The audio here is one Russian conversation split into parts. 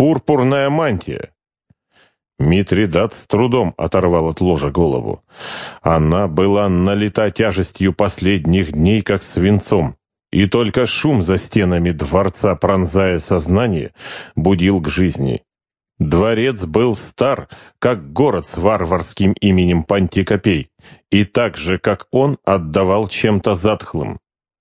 Пурпурная мантия. Митридат с трудом оторвал от ложа голову. Она была налита тяжестью последних дней, как свинцом, и только шум за стенами дворца, пронзая сознание, будил к жизни. Дворец был стар, как город с варварским именем Пантикопей, и так же, как он, отдавал чем-то затхлым.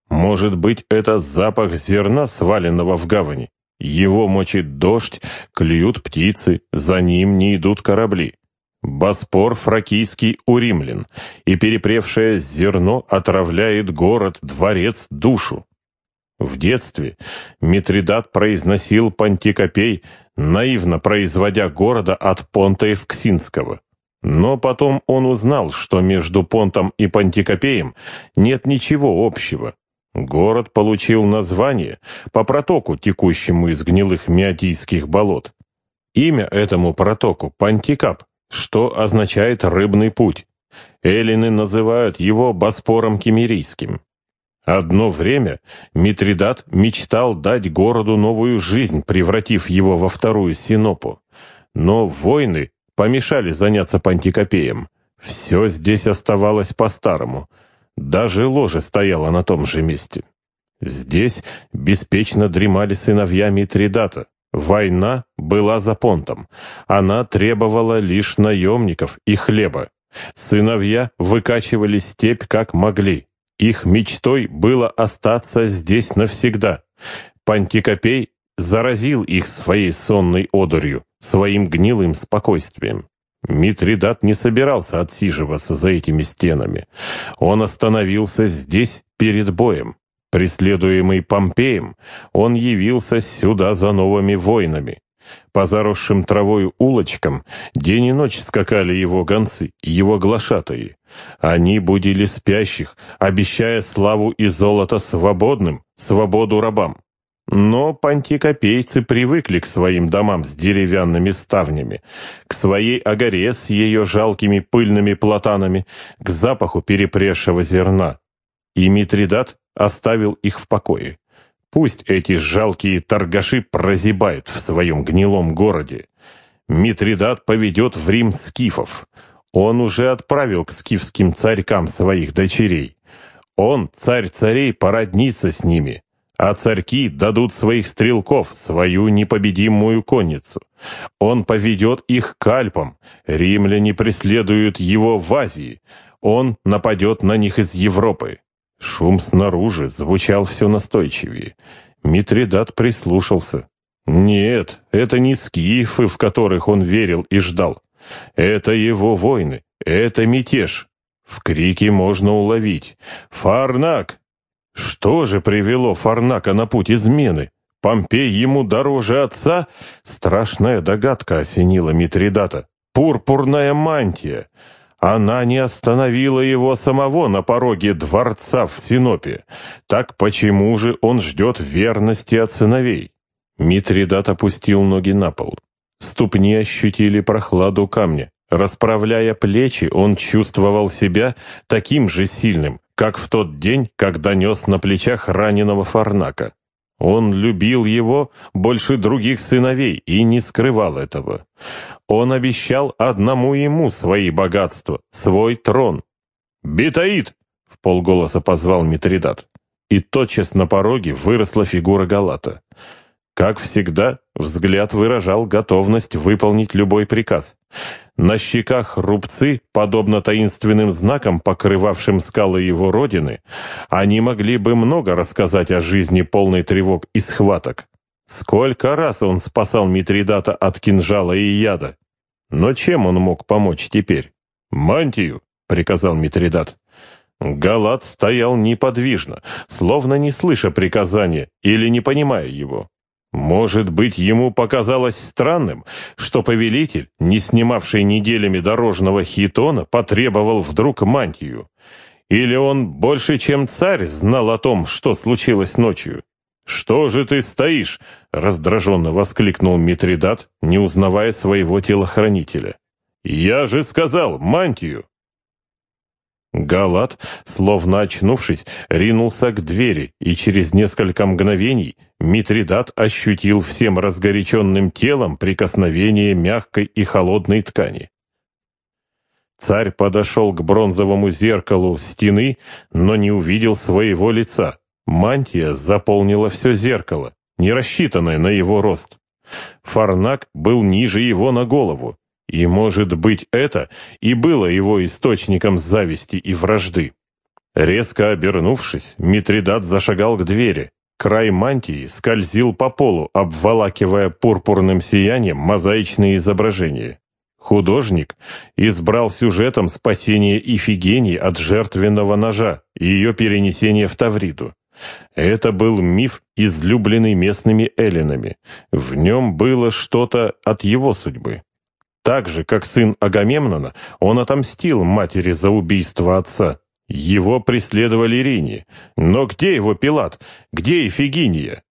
Может быть, это запах зерна, сваленного в гавани? Его мочит дождь, клюют птицы, за ним не идут корабли. Боспор фракийский у римлян, и перепревшее зерно отравляет город, дворец, душу. В детстве Митридат произносил Пантикопей, наивно производя города от Понта Евксинского. Но потом он узнал, что между Понтом и Пантикопеем нет ничего общего. Город получил название по протоку, текущему из гнилых Миотийских болот. Имя этому протоку – Пантикап, что означает «рыбный путь». Эллины называют его Боспором Кемерийским. Одно время Митридат мечтал дать городу новую жизнь, превратив его во вторую Синопу. Но войны помешали заняться Пантикопеем. Все здесь оставалось по-старому – даже ложе стояло на том же месте. Здесь беспечно дремали сыновья Митридата. Война была за понтом. Она требовала лишь наемников и хлеба. Сыновья выкачивали степь как могли. Их мечтой было остаться здесь навсегда. Пантикопей заразил их своей сонной одурью, своим гнилым спокойствием. Митридат не собирался отсиживаться за этими стенами. Он остановился здесь перед боем. Преследуемый Помпеем, он явился сюда за новыми войнами. По заросшим травой улочкам день и ночь скакали его гонцы, его глашатаи. Они будили спящих, обещая славу и золото свободным, свободу рабам. Но пантикопейцы привыкли к своим домам с деревянными ставнями, к своей огоре с ее жалкими пыльными платанами, к запаху перепревшего зерна. И Митридат оставил их в покое. Пусть эти жалкие торгаши прозябают в своем гнилом городе. Митридат поведет в Рим скифов. Он уже отправил к скифским царькам своих дочерей. Он, царь царей, породнится с ними а царьки дадут своих стрелков, свою непобедимую конницу. Он поведет их к Альпам, римляне преследуют его в Азии, он нападет на них из Европы. Шум снаружи звучал все настойчивее. Митридат прислушался. Нет, это не скифы, в которых он верил и ждал. Это его войны, это мятеж. В крике можно уловить. «Фарнак! Что же привело Фарнака на путь измены? Помпей ему дороже отца? Страшная догадка осенила Митридата. Пурпурная мантия. Она не остановила его самого на пороге дворца в Синопе. Так почему же он ждет верности от сыновей? Митридат опустил ноги на пол. Ступни ощутили прохладу камня. Расправляя плечи, он чувствовал себя таким же сильным, как в тот день, когда нес на плечах раненого Фарнака. Он любил его больше других сыновей и не скрывал этого. Он обещал одному ему свои богатства, свой трон. «Битаид!» — в полголоса позвал Митридат. И тотчас на пороге выросла фигура Галата. Как всегда, взгляд выражал готовность выполнить любой приказ. На щеках рубцы, подобно таинственным знакам, покрывавшим скалы его родины, они могли бы много рассказать о жизни полной тревог и схваток. Сколько раз он спасал Митридата от кинжала и яда. Но чем он мог помочь теперь? «Мантию!» — приказал Митридат. Галат стоял неподвижно, словно не слыша приказания или не понимая его. Может быть, ему показалось странным, что повелитель, не снимавший неделями дорожного хитона, потребовал вдруг мантию. Или он больше, чем царь, знал о том, что случилось ночью. «Что же ты стоишь?» — раздраженно воскликнул Митридат, не узнавая своего телохранителя. «Я же сказал, мантию!» Галат, словно очнувшись, ринулся к двери, и через несколько мгновений Митридат ощутил всем разгоряченным телом прикосновение мягкой и холодной ткани. Царь подошел к бронзовому зеркалу стены, но не увидел своего лица. Мантия заполнила все зеркало, не рассчитанное на его рост. Фарнак был ниже его на голову, и, может быть, это и было его источником зависти и вражды. Резко обернувшись, Митридат зашагал к двери. Край мантии скользил по полу, обволакивая пурпурным сиянием мозаичные изображения. Художник избрал сюжетом спасение Ифигении от жертвенного ножа и ее перенесение в Тавриду. Это был миф, излюбленный местными эллинами. В нем было что-то от его судьбы. Так же, как сын Агамемнона, он отомстил матери за убийство отца. Его преследовали Рини. Но где его Пилат? Где Эфигиния?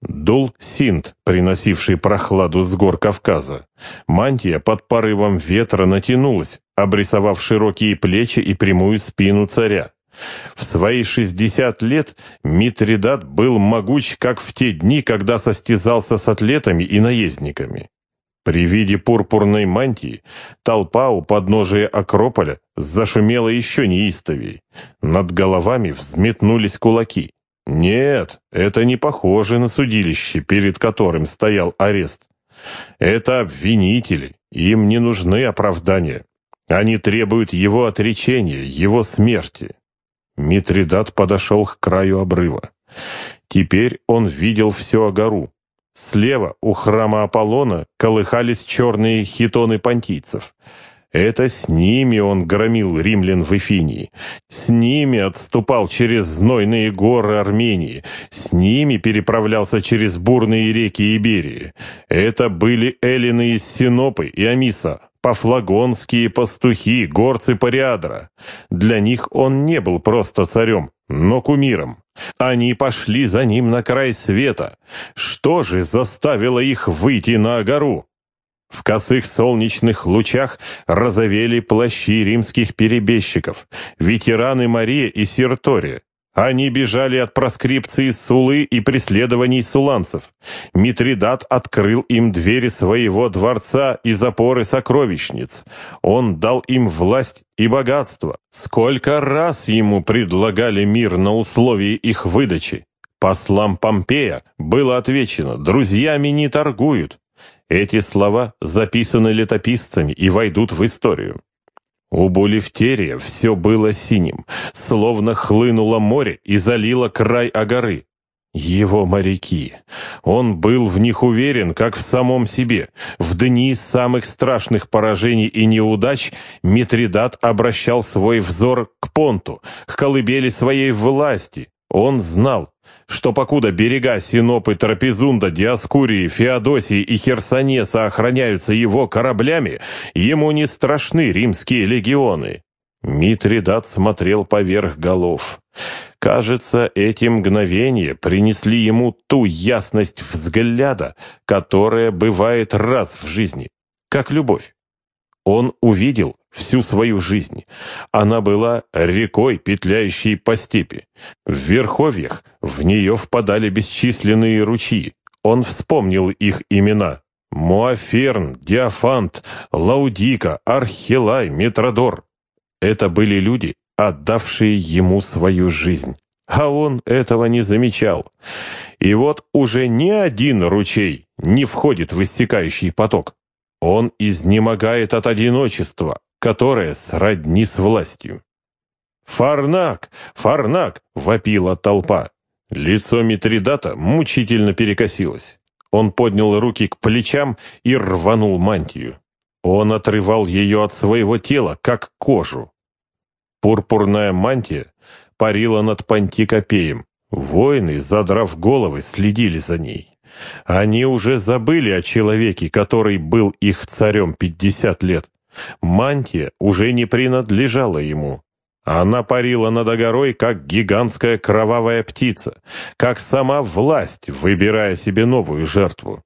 Дул синт, приносивший прохладу с гор Кавказа. Мантия под порывом ветра натянулась, обрисовав широкие плечи и прямую спину царя. В свои шестьдесят лет Митридат был могуч, как в те дни, когда состязался с атлетами и наездниками. При виде пурпурной мантии толпа у подножия Акрополя зашумела еще неистовей. Над головами взметнулись кулаки. Нет, это не похоже на судилище, перед которым стоял арест. Это обвинители, им не нужны оправдания. Они требуют его отречения, его смерти. Митридат подошел к краю обрыва. Теперь он видел всю Агару. Слева, у храма Аполлона, колыхались черные хитоны понтийцев. Это с ними он громил римлян в Эфинии. С ними отступал через знойные горы Армении. С ними переправлялся через бурные реки Иберии. Это были эллины из Синопы и Амиса, пафлагонские пастухи, горцы Париадра. Для них он не был просто царем, но кумиром. Они пошли за ним на край света. Что же заставило их выйти на гору? В косых солнечных лучах разовели плащи римских перебежчиков, ветераны Мария и Сиртория. Они бежали от проскрипции Сулы и преследований суланцев. Митридат открыл им двери своего дворца и запоры сокровищниц. Он дал им власть и богатство. Сколько раз ему предлагали мир на условии их выдачи? Послам Помпея было отвечено, друзьями не торгуют. Эти слова записаны летописцами и войдут в историю. У Булевтерия все было синим, словно хлынуло море и залило край Агары. Его моряки. Он был в них уверен, как в самом себе. В дни самых страшных поражений и неудач Митридат обращал свой взор к понту, к колыбели своей власти. Он знал, что покуда берега Синопы, Трапезунда, Диаскурии, Феодосии и Херсонеса охраняются его кораблями, ему не страшны римские легионы. Митридат смотрел поверх голов. Кажется, эти мгновения принесли ему ту ясность взгляда, которая бывает раз в жизни, как любовь. Он увидел всю свою жизнь. Она была рекой, петляющей по степи. В верховьях в нее впадали бесчисленные ручьи. Он вспомнил их имена. Муаферн, Диафант, Лаудика, Архилай, Метродор. Это были люди, отдавшие ему свою жизнь. А он этого не замечал. И вот уже ни один ручей не входит в истекающий поток. Он изнемогает от одиночества, которое сродни с властью. «Фарнак! Фарнак!» — вопила толпа. Лицо Митридата мучительно перекосилось. Он поднял руки к плечам и рванул мантию. Он отрывал ее от своего тела, как кожу. Пурпурная мантия парила над Пантикопеем. Воины, задрав головы, следили за ней. Они уже забыли о человеке, который был их царем пятьдесят лет. Мантия уже не принадлежала ему. Она парила над огорой, как гигантская кровавая птица, как сама власть, выбирая себе новую жертву.